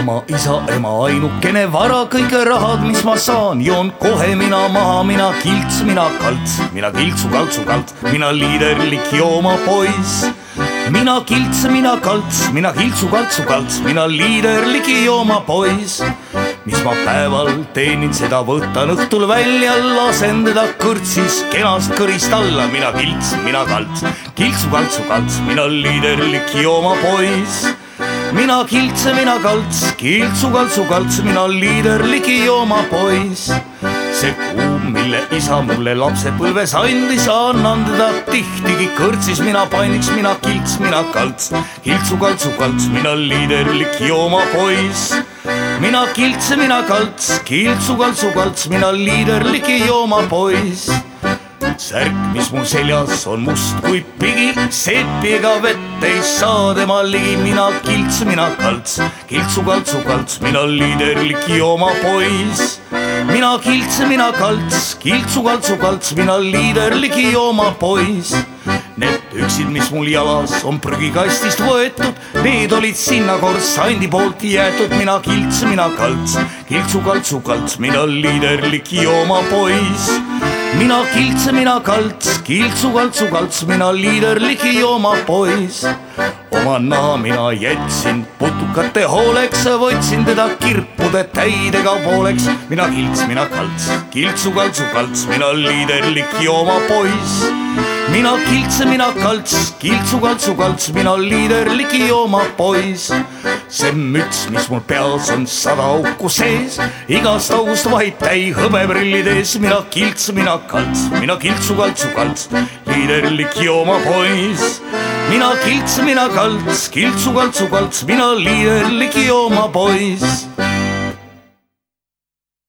oma isa, ema ainukene vara, kõik rahad, mis ma saan, joon kohe mina maha, mina kilts, mina kalts, mina kiltsu, kaltsu, kalts, mina liiderlik joomapoiss mina kilts, mina kalts, mina kiltsu, kaltsu, kalts, mina liiderlik joomapoiss mis ma päeval teenin, seda võtan õhtul välja, lasen teda kõrtsis kenast kõrist alla, mina kilts, mina kalts, kiltsu, kaltsu, kalts, mina liiderlik joomapoiss mina kilts, mina kalts, kiltsu, kaltsu, kalts, mina liiderlik joomapoiss see kuu, mille isa mulle lapsepõlves andis, annan teda tihtigi kõrtsis, mina panniks, mina kilts, mina kalts, kiltsu, kaltsu, kalts, mina liiderlik joomapoiss mina kilts, mina kalts, kiltsu, kaltsu, kalts, mina liiderlik joomapoiss. Särk, mis mul seljas on must kui pigi, sepiga vett ei saa tema ligi, mina kilts, mina kalts, kiltsu, kaltsu, kalts, mina liiderlik joomapoiss mina kilts, mina kalts, kiltsu, kaltsu, kalts, mina liiderlik joomapoiss Need püksid, mis mul jalas on prügikastist võetud, need olid sinna kord sandi poolt jäetud, mina kilts, mina kalts, kiltsu, kaltsu, kalts, mina liiderlik joomapoiss. Mina kilts, mina kalts, kiltsu, kaltsu, kalts, mina liiderlik joomapoiss oma naha mina jätsin putukate hooleks, võtsin teda kirpude täidega pooleks. mina kilts, mina kalts, kiltsu, kaltsu, kalts, mina liiderlik joomapoiss. Mina kilts, mina kalts, kiltsu, kaltsu, kalts, mina liiderlik joomapoiss. see müts, mis mul peas on sada auku sees, igast august vaid täi hõbeprillid ees, mina kilts, mina kalts, mina kiltsu, kaltsu, kalts, liiderlik joomapoiss mina kilts, mina kalts, kiltsu, kaltsu, kalts, mina liiderlik joomapoiss